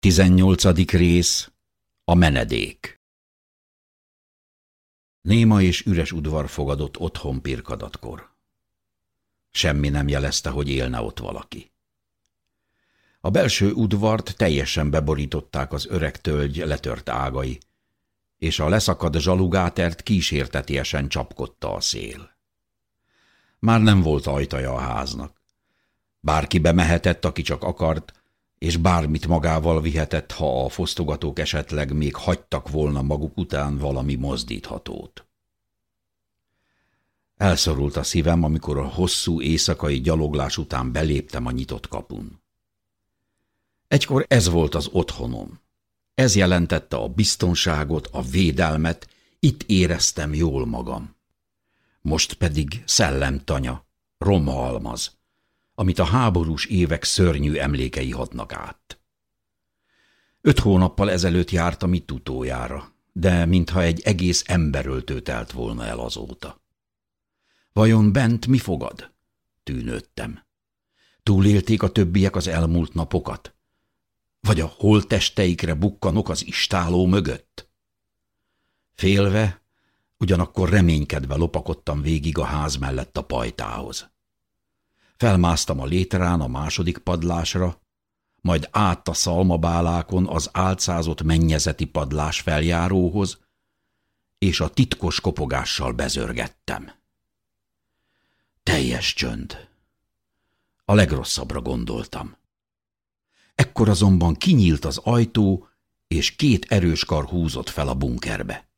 Tizennyolcadik rész A menedék Néma és üres udvar fogadott otthon pirkadatkor. Semmi nem jelezte, hogy élne ott valaki. A belső udvart teljesen beborították az öreg tölgy letört ágai, és a leszakadt zsalugátert kísértetiesen csapkodta a szél. Már nem volt ajtaja a háznak. Bárki bemehetett, aki csak akart, és bármit magával vihetett, ha a fosztogatók esetleg még hagytak volna maguk után valami mozdíthatót. Elszorult a szívem, amikor a hosszú éjszakai gyaloglás után beléptem a nyitott kapun. Egykor ez volt az otthonom. Ez jelentette a biztonságot, a védelmet, itt éreztem jól magam. Most pedig szellemtanya, romalmaz, amit a háborús évek szörnyű emlékei hatnak át. Öt hónappal ezelőtt jártam itt utójára, de mintha egy egész emberöltő telt volna el azóta. Vajon bent mi fogad? Tűnődtem. Túlélték a többiek az elmúlt napokat? Vagy a holtesteikre bukkanok az istáló mögött? Félve, ugyanakkor reménykedve lopakodtam végig a ház mellett a pajtához. Felmásztam a létrán a második padlásra, majd át a szalmabálákon az álcázott mennyezeti padlás feljáróhoz, és a titkos kopogással bezörgettem. Teljes csönd. A legrosszabbra gondoltam. Ekkor azonban kinyílt az ajtó, és két erős kar húzott fel a bunkerbe.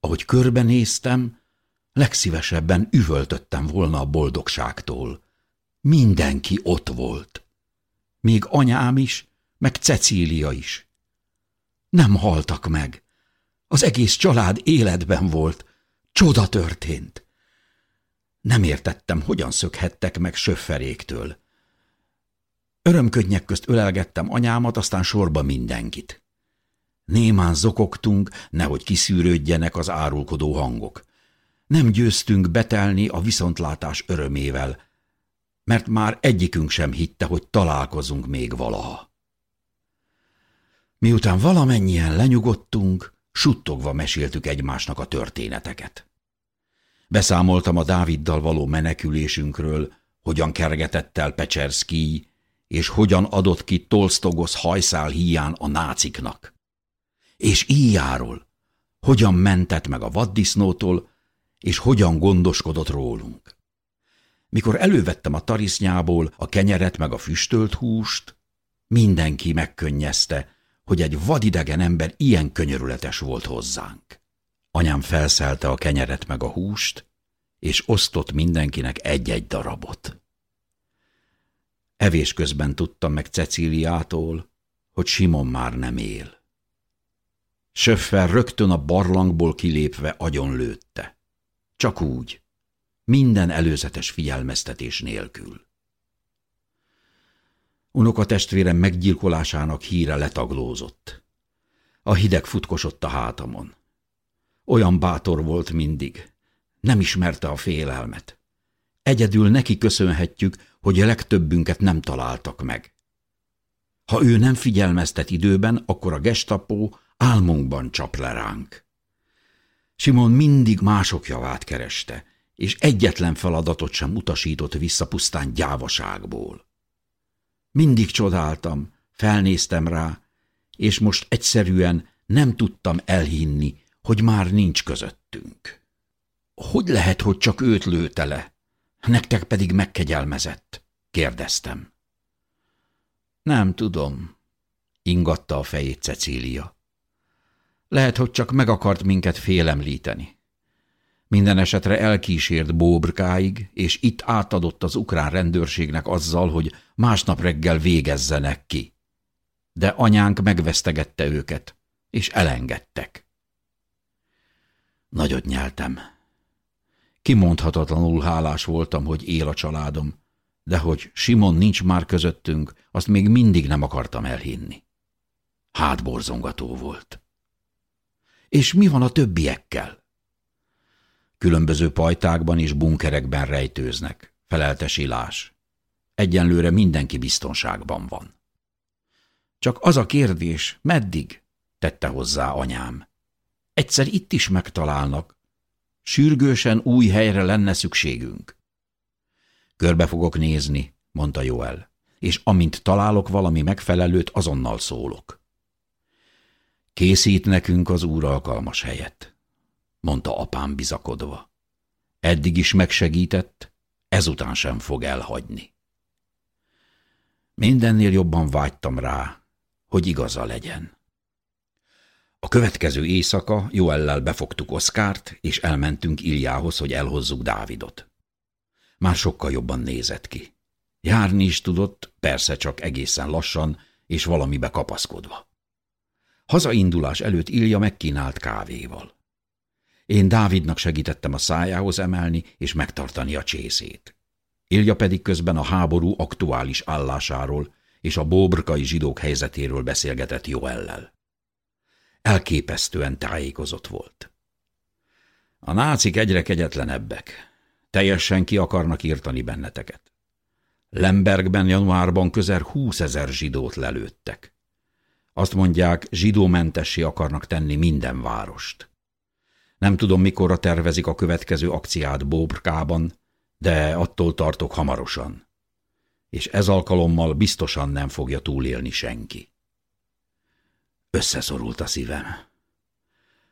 Ahogy körbenéztem, legszívesebben üvöltöttem volna a boldogságtól. Mindenki ott volt. Még anyám is, meg Cecília is. Nem haltak meg. Az egész család életben volt. Csoda történt. Nem értettem, hogyan szökhettek meg söfferéktől. Örömködnyek közt ölelgettem anyámat, aztán sorba mindenkit. Némán zokogtunk, nehogy kiszűrődjenek az árulkodó hangok. Nem győztünk betelni a viszontlátás örömével, mert már egyikünk sem hitte, hogy találkozunk még valaha. Miután valamennyien lenyugodtunk, suttogva meséltük egymásnak a történeteket. Beszámoltam a Dáviddal való menekülésünkről, hogyan kergetett el Pecserszkij, és hogyan adott ki Tolstogosz hajszál híján a náciknak. És íjáról, hogyan mentett meg a vaddisznótól, és hogyan gondoskodott rólunk. Mikor elővettem a tarisznyából a kenyeret meg a füstölt húst, mindenki megkönnyezte, hogy egy vadidegen ember ilyen könyörületes volt hozzánk. Anyám felszelte a kenyeret meg a húst, és osztott mindenkinek egy-egy darabot. Evés közben tudtam meg Cecíliától, hogy Simon már nem él. Söffer rögtön a barlangból kilépve agyon lőtte. Csak úgy, minden előzetes figyelmeztetés nélkül. Unokatestvérem meggyilkolásának híre letaglózott. A hideg futkosott a hátamon. Olyan bátor volt mindig, nem ismerte a félelmet. Egyedül neki köszönhetjük, hogy a legtöbbünket nem találtak meg. Ha ő nem figyelmeztet időben, akkor a gestapo álmunkban csap le ránk. Simon mindig mások javát kereste, és egyetlen feladatot sem utasított vissza pusztán gyávaságból. Mindig csodáltam, felnéztem rá, és most egyszerűen nem tudtam elhinni, hogy már nincs közöttünk. Hogy lehet, hogy csak őt lőtte le, nektek pedig megkegyelmezett? kérdeztem. Nem tudom, ingatta a fejét Cecília. Lehet, hogy csak meg akart minket félemlíteni. Minden esetre elkísért Bóbrkáig, és itt átadott az ukrán rendőrségnek azzal, hogy másnap reggel végezzenek ki. De anyánk megvesztegette őket, és elengedtek. Nagyot nyeltem. Kimondhatatlanul hálás voltam, hogy él a családom, de hogy Simon nincs már közöttünk, azt még mindig nem akartam elhinni. Hátborzongató volt. És mi van a többiekkel? Különböző pajtákban és bunkerekben rejtőznek, felelte Silás. Egyenlőre mindenki biztonságban van. Csak az a kérdés, meddig? tette hozzá anyám. Egyszer itt is megtalálnak. Sürgősen új helyre lenne szükségünk. Körbe fogok nézni, mondta Joel, és amint találok valami megfelelőt, azonnal szólok. Készít nekünk az úr alkalmas helyet, mondta apám bizakodva. Eddig is megsegített, ezután sem fog elhagyni. Mindennél jobban vágytam rá, hogy igaza legyen. A következő éjszaka Joellel befogtuk Oszkárt, és elmentünk Iljához, hogy elhozzuk Dávidot. Már sokkal jobban nézett ki. Járni is tudott, persze csak egészen lassan, és valamibe kapaszkodva. Hazaindulás előtt Ilja megkínált kávéval. Én Dávidnak segítettem a szájához emelni és megtartani a csészét. Ilja pedig közben a háború aktuális állásáról és a bóbrkai zsidók helyzetéről beszélgetett Joellel. Elképesztően tájékozott volt. A nácik egyre kegyetlenebbek. Teljesen ki akarnak írtani benneteket. Lembergben januárban közel húszezer zsidót lelőttek. Azt mondják, zsidómentessé akarnak tenni minden várost. Nem tudom, mikorra tervezik a következő akciát Bóbrkában, de attól tartok hamarosan. És ez alkalommal biztosan nem fogja túlélni senki. Összeszorult a szívem.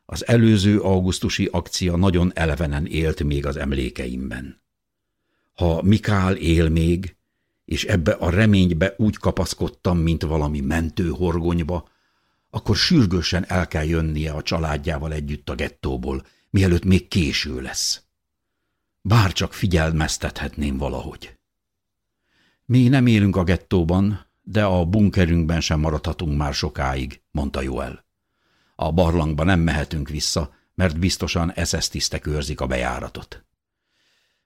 Az előző augusztusi akcia nagyon elevenen élt még az emlékeimben. Ha Mikál él még, és ebbe a reménybe úgy kapaszkodtam, mint valami mentőhorgonyba, akkor sürgősen el kell jönnie a családjával együtt a gettóból, mielőtt még késő lesz. Bár csak figyelmeztethetném valahogy. Mi nem élünk a gettóban, de a bunkerünkben sem maradhatunk már sokáig, mondta Joel. A barlangba nem mehetünk vissza, mert biztosan SS tisztek őrzik a bejáratot.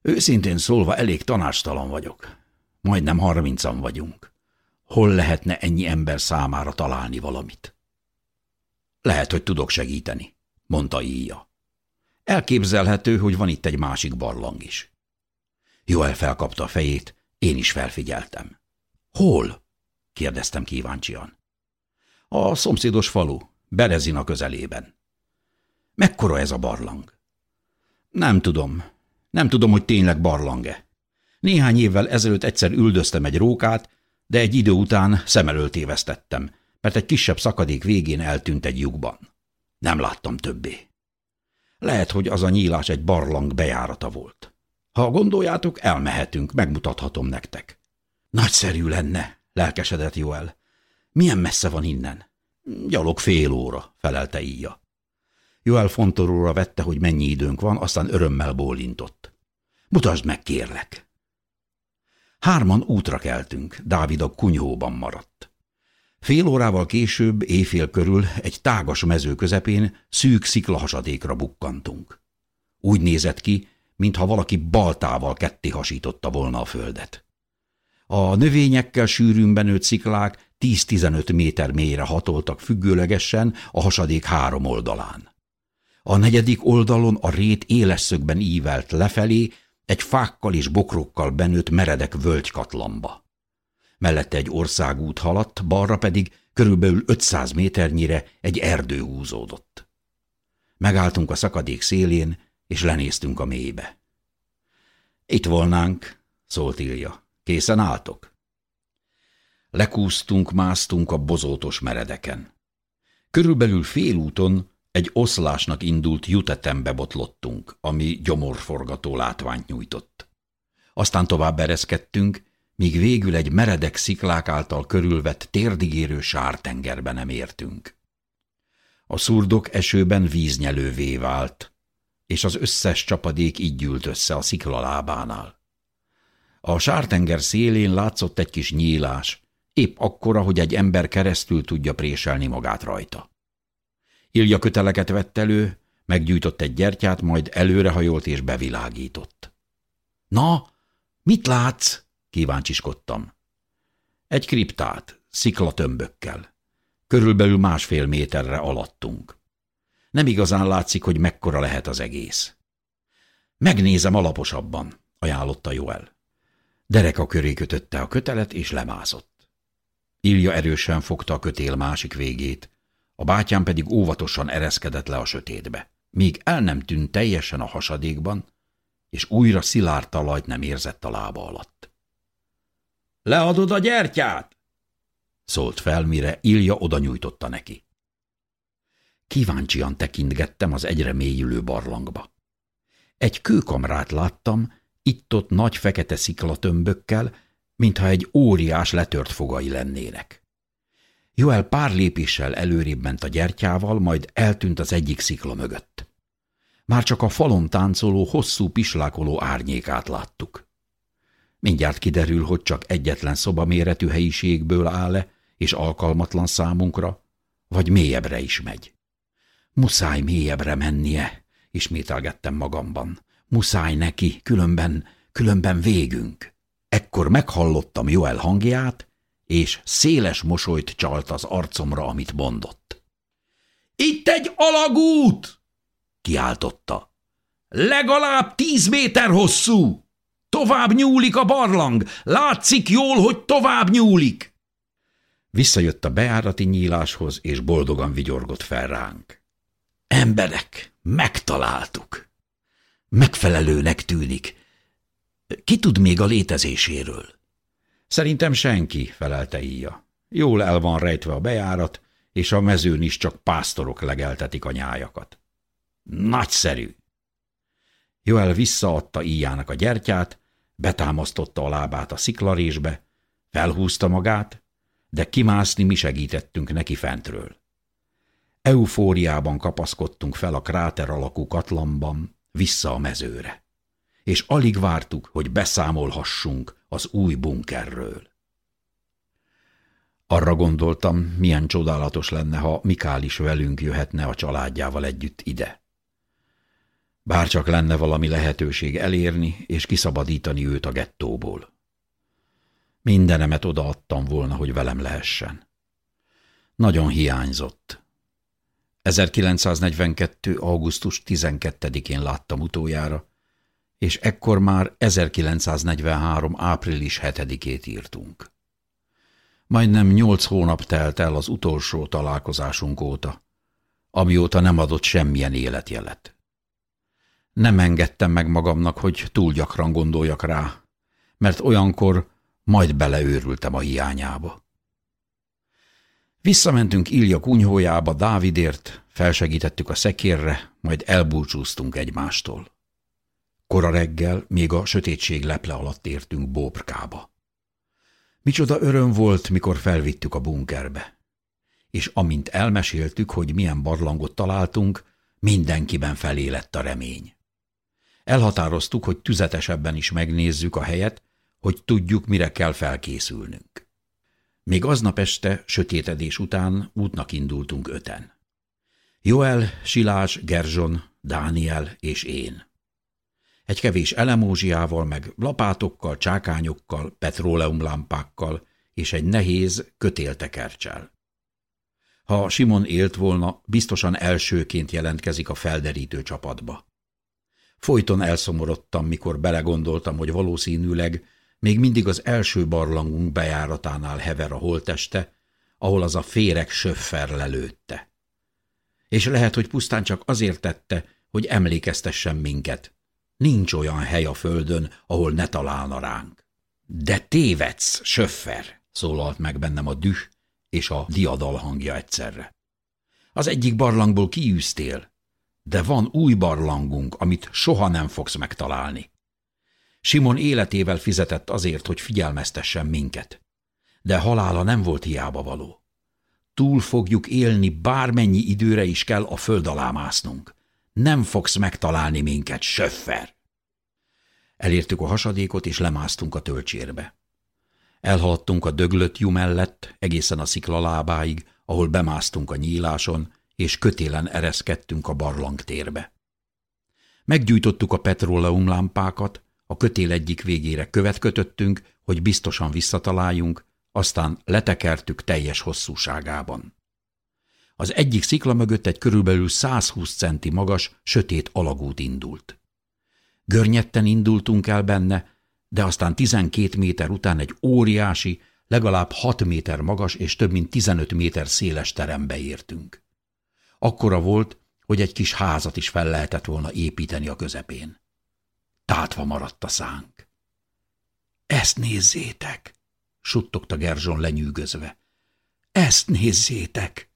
Őszintén szólva elég tanástalan vagyok. Majdnem harmincan vagyunk. Hol lehetne ennyi ember számára találni valamit? Lehet, hogy tudok segíteni, mondta Íja. Elképzelhető, hogy van itt egy másik barlang is. Joel felkapta a fejét, én is felfigyeltem. Hol? kérdeztem kíváncsian. A szomszédos falu, Berezina közelében. Mekkora ez a barlang? Nem tudom. Nem tudom, hogy tényleg barlang-e. Néhány évvel ezelőtt egyszer üldöztem egy rókát, de egy idő után szem elől tévesztettem, mert egy kisebb szakadék végén eltűnt egy lyukban. Nem láttam többé. Lehet, hogy az a nyílás egy barlang bejárata volt. Ha gondoljátok, elmehetünk, megmutathatom nektek. Nagyszerű lenne, lelkesedett Joel. Milyen messze van innen? Gyalog fél óra, felelte íja. Joel fontoróra vette, hogy mennyi időnk van, aztán örömmel bólintott. Mutasd meg, kérlek. Hárman útra keltünk, Dávid a kunyhóban maradt. Fél órával később, éjfél körül, egy tágas mező közepén szűk sziklahasadékra bukkantunk. Úgy nézett ki, mintha valaki baltával ketté hasította volna a földet. A növényekkel sűrűn benőtt sziklák 10-15 méter mélyre hatoltak függőlegesen a hasadék három oldalán. A negyedik oldalon a rét éles szögben ívelt lefelé, egy fákkal és bokrokkal benőtt meredek völgykatlamba. Mellette egy országút haladt, balra pedig körülbelül 500 méternyire egy erdő húzódott. Megálltunk a szakadék szélén, és lenéztünk a mélybe. Itt volnánk, szólt Ilja. Készen álltok? Lekúztunk, másztunk a bozótos meredeken. Körülbelül félúton egy oszlásnak indult jutetembe botlottunk, ami gyomorforgató látványt nyújtott. Aztán tovább ereszkedtünk, míg végül egy meredek sziklák által körülvett térdigérő sártengerbe nem értünk. A szurdok esőben víznyelővé vált, és az összes csapadék így gyűlt össze a szikla lábánál. A sártenger szélén látszott egy kis nyílás, épp akkora, hogy egy ember keresztül tudja préselni magát rajta. Ilja köteleket vett elő, meggyújtott egy gyertyát, majd előrehajolt és bevilágított. – Na, mit látsz? – kíváncsiskodtam. – Egy kriptát, sziklatömbökkel. Körülbelül másfél méterre alattunk. Nem igazán látszik, hogy mekkora lehet az egész. – Megnézem alaposabban – ajánlotta Joel. Dereka köré kötötte a kötelet, és lemászott. Ilja erősen fogta a kötél másik végét, a bátyám pedig óvatosan ereszkedett le a sötétbe, míg el nem tűnt teljesen a hasadékban, és újra szilárd talajt nem érzett a lába alatt. – Leadod a gyertyát? – szólt fel, mire Ilja oda nyújtotta neki. Kíváncsian tekintgettem az egyre mélyülő barlangba. Egy kőkamrát láttam, itt-ott nagy fekete sziklatömbökkel, mintha egy óriás letört fogai lennének. Joel pár lépéssel előrébb ment a gyertyával, majd eltűnt az egyik szikla mögött. Már csak a falon táncoló, hosszú pislákoló árnyékát láttuk. Mindjárt kiderül, hogy csak egyetlen szobaméretű helyiségből áll-e, és alkalmatlan számunkra, vagy mélyebbre is megy. Muszáj mélyebbre mennie, ismételgettem magamban. Muszáj neki, különben, különben végünk. Ekkor meghallottam Joel hangját, és széles mosolyt csalt az arcomra, amit mondott. – Itt egy alagút! – kiáltotta. – Legalább tíz méter hosszú! Tovább nyúlik a barlang! Látszik jól, hogy tovább nyúlik! Visszajött a beárati nyíláshoz, és boldogan vigyorgott fel ránk. Emberek, megtaláltuk! Megfelelőnek tűnik. Ki tud még a létezéséről? Szerintem senki, felelte íja. Jól el van rejtve a bejárat, és a mezőn is csak pásztorok legeltetik a nyájakat. Nagyszerű! Joel visszaadta íjának a gyertyát, betámasztotta a lábát a sziklarésbe, felhúzta magát, de kimászni mi segítettünk neki fentről. Eufóriában kapaszkodtunk fel a kráter alakú katlamban, vissza a mezőre és alig vártuk, hogy beszámolhassunk az új bunkerről. Arra gondoltam, milyen csodálatos lenne, ha Mikál is velünk jöhetne a családjával együtt ide. Bárcsak lenne valami lehetőség elérni és kiszabadítani őt a gettóból. Mindenemet odaadtam volna, hogy velem lehessen. Nagyon hiányzott. 1942. augusztus 12-én láttam utoljára, és ekkor már 1943. április 7-ét írtunk. Majdnem nyolc hónap telt el az utolsó találkozásunk óta, amióta nem adott semmilyen életjelet. Nem engedtem meg magamnak, hogy túl gyakran gondoljak rá, mert olyankor majd beleőrültem a hiányába. Visszamentünk Ilja kunyhójába Dávidért, felsegítettük a szekérre, majd elbúcsúztunk egymástól. Kora reggel még a sötétség leple alatt értünk Bóbrkába. Micsoda öröm volt, mikor felvittük a bunkerbe. És amint elmeséltük, hogy milyen barlangot találtunk, mindenkiben felé lett a remény. Elhatároztuk, hogy tüzetesebben is megnézzük a helyet, hogy tudjuk, mire kell felkészülnünk. Még aznap este, sötétedés után útnak indultunk öten. Joel, Silás, Gerzson, Dániel és én egy kevés elemózsiával, meg lapátokkal, csákányokkal, petróleumlámpákkal és egy nehéz kötéltekercsel. Ha Simon élt volna, biztosan elsőként jelentkezik a felderítő csapatba. Folyton elszomorodtam, mikor belegondoltam, hogy valószínűleg még mindig az első barlangunk bejáratánál hever a holteste, ahol az a féreg söffer lelőtte. És lehet, hogy pusztán csak azért tette, hogy emlékeztessen minket, Nincs olyan hely a földön, ahol ne találna ránk. De tévedsz, söffer, szólalt meg bennem a düh és a diadal hangja egyszerre. Az egyik barlangból kiűztél, de van új barlangunk, amit soha nem fogsz megtalálni. Simon életével fizetett azért, hogy figyelmeztessen minket. De halála nem volt hiába való. Túl fogjuk élni, bármennyi időre is kell a föld alá másznunk. Nem fogsz megtalálni minket, söffer! Elértük a hasadékot, és lemásztunk a tölcsérbe. Elhaladtunk a döglött jú mellett, egészen a szikla lábáig, ahol bemásztunk a nyíláson, és kötélen ereszkedtünk a barlangtérbe. Meggyújtottuk a petróleumlámpákat, a kötél egyik végére követ kötöttünk, hogy biztosan visszataláljunk, aztán letekertük teljes hosszúságában. Az egyik szikla mögött egy körülbelül 120 centi magas, sötét alagút indult. Görnyetten indultunk el benne, de aztán 12 méter után egy óriási, legalább hat méter magas és több mint tizenöt méter széles terembe értünk. Akkora volt, hogy egy kis házat is fel lehetett volna építeni a közepén. Tátva maradt a szánk. – Ezt nézzétek! – suttogta Gerzson lenyűgözve. – Ezt nézzétek!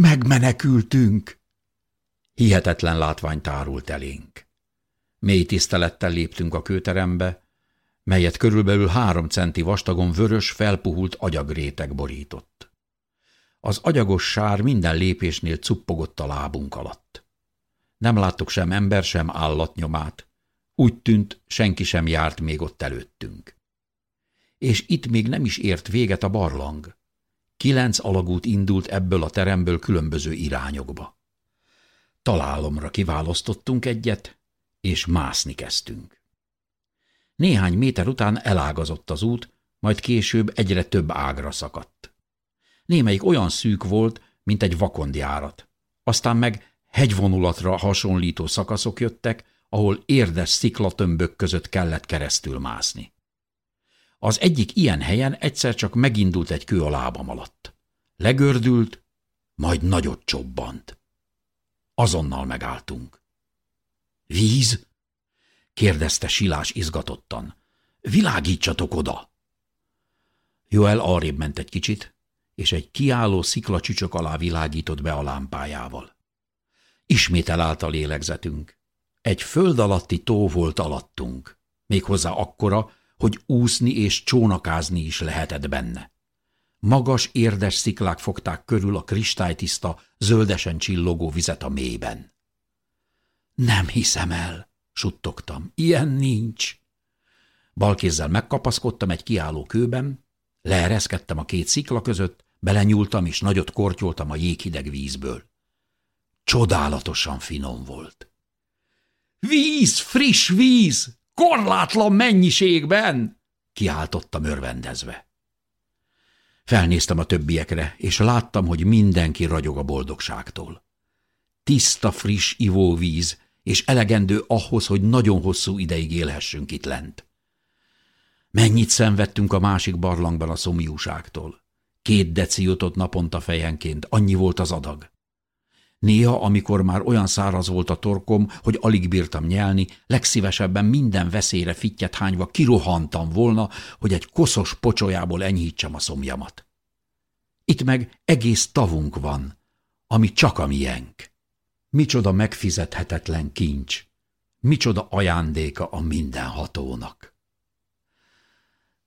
Megmenekültünk! Hihetetlen látvány tárult elénk. Mély tisztelettel léptünk a kőterembe, melyet körülbelül három centi vastagon vörös, felpuhult agyagréteg borított. Az agyagos sár minden lépésnél cuppogott a lábunk alatt. Nem láttuk sem ember, sem állatnyomát. Úgy tűnt, senki sem járt még ott előttünk. És itt még nem is ért véget a barlang. Kilenc alagút indult ebből a teremből különböző irányokba. Találomra kiválasztottunk egyet, és mászni kezdtünk. Néhány méter után elágazott az út, majd később egyre több ágra szakadt. Némelyik olyan szűk volt, mint egy vakondjárat. Aztán meg hegyvonulatra hasonlító szakaszok jöttek, ahol érdes sziklatömbök között kellett keresztül mászni. Az egyik ilyen helyen egyszer csak megindult egy kő a lábam alatt. Legördült, majd nagyot csobbant. Azonnal megálltunk. Víz? kérdezte Silás izgatottan. Világítsatok oda! Joel arrébb ment egy kicsit, és egy kiálló sziklacsücsök alá világított be a lámpájával. Ismét elállt a lélegzetünk. Egy föld alatti tó volt alattunk, méghozzá akkora, hogy úszni és csónakázni is lehetett benne. Magas, érdes sziklák fogták körül a kristálytiszta, zöldesen csillogó vizet a mélyben. Nem hiszem el, suttogtam, ilyen nincs. Balkézzel megkapaszkodtam egy kiálló kőben, leereszkedtem a két szikla között, belenyúltam és nagyot kortyoltam a jéghideg vízből. Csodálatosan finom volt. Víz, friss víz, korlátlan mennyiségben! kiáltottam örvendezve. Felnéztem a többiekre, és láttam, hogy mindenki ragyog a boldogságtól. Tiszta, friss ivóvíz, és elegendő ahhoz, hogy nagyon hosszú ideig élhessünk itt lent. Mennyit szenvedtünk a másik barlangban a szomjúságtól. Két deci jutott naponta fejenként, annyi volt az adag. Néha, amikor már olyan száraz volt a torkom, hogy alig bírtam nyelni, legszívesebben minden veszélyre fittyet hányva kirohantam volna, hogy egy koszos pocsolyából enyhítsem a szomjamat. Itt meg egész tavunk van, ami csak a miénk. Micsoda megfizethetetlen kincs, micsoda ajándéka a mindenhatónak.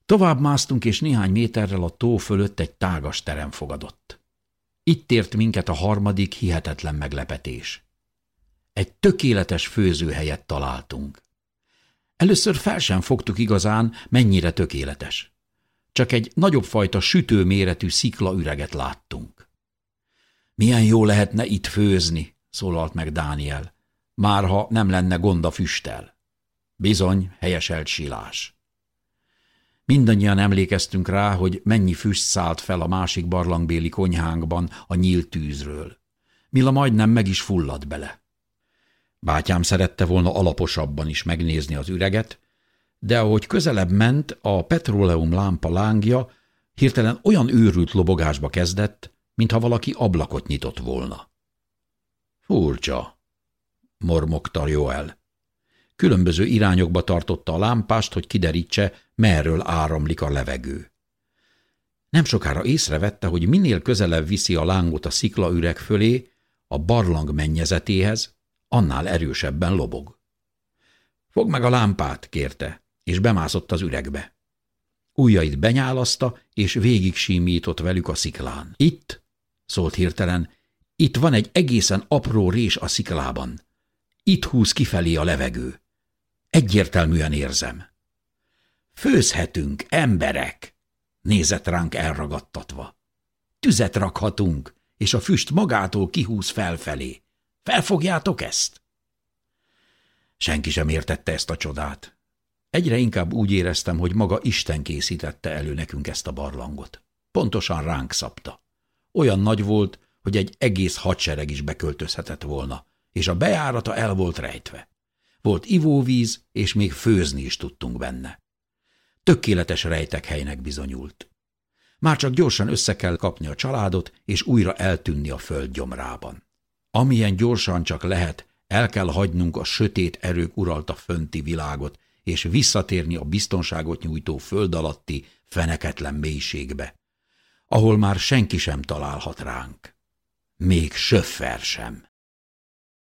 Tovább másztunk, és néhány méterrel a tó fölött egy tágas terem fogadott. Itt ért minket a harmadik hihetetlen meglepetés. Egy tökéletes főzőhelyet találtunk. Először fel sem fogtuk igazán, mennyire tökéletes. Csak egy nagyobb fajta sütő méretű üreget láttunk. Milyen jó lehetne itt főzni, szólalt meg Dániel, márha nem lenne gond a füstel. Bizony, helyeselt silás. Mindannyian emlékeztünk rá, hogy mennyi füst szállt fel a másik barlangbéli konyhánkban a nyílt tűzről. Mila majdnem meg is fulladt bele. Bátyám szerette volna alaposabban is megnézni az üreget, de ahogy közelebb ment, a petróleum lámpa lángja hirtelen olyan őrült lobogásba kezdett, mintha valaki ablakot nyitott volna. Furcsa, mormogta Joel. Különböző irányokba tartotta a lámpást, hogy kiderítse, merről áramlik a levegő. Nem sokára észrevette, hogy minél közelebb viszi a lángot a sziklaüreg fölé, a barlang mennyezetéhez, annál erősebben lobog. Fog meg a lámpát, kérte, és bemászott az üregbe. Ujjait benyálaszta, és végig símított velük a sziklán. Itt, szólt hirtelen, itt van egy egészen apró rés a sziklában. Itt húz kifelé a levegő. Egyértelműen érzem. Főzhetünk, emberek! Nézett ránk elragadtatva. Tüzet rakhatunk, és a füst magától kihúz felfelé. Felfogjátok ezt? Senki sem értette ezt a csodát. Egyre inkább úgy éreztem, hogy maga Isten készítette elő nekünk ezt a barlangot. Pontosan ránk szabta. Olyan nagy volt, hogy egy egész hadsereg is beköltözhetett volna, és a bejárata el volt rejtve. Volt ivóvíz, és még főzni is tudtunk benne. Tökéletes rejtekhelynek bizonyult. Már csak gyorsan össze kell kapni a családot, és újra eltűnni a föld gyomrában. Amilyen gyorsan csak lehet, el kell hagynunk a sötét erők uralta fönti világot, és visszatérni a biztonságot nyújtó föld alatti, feneketlen mélységbe, ahol már senki sem találhat ránk. Még söffer sem.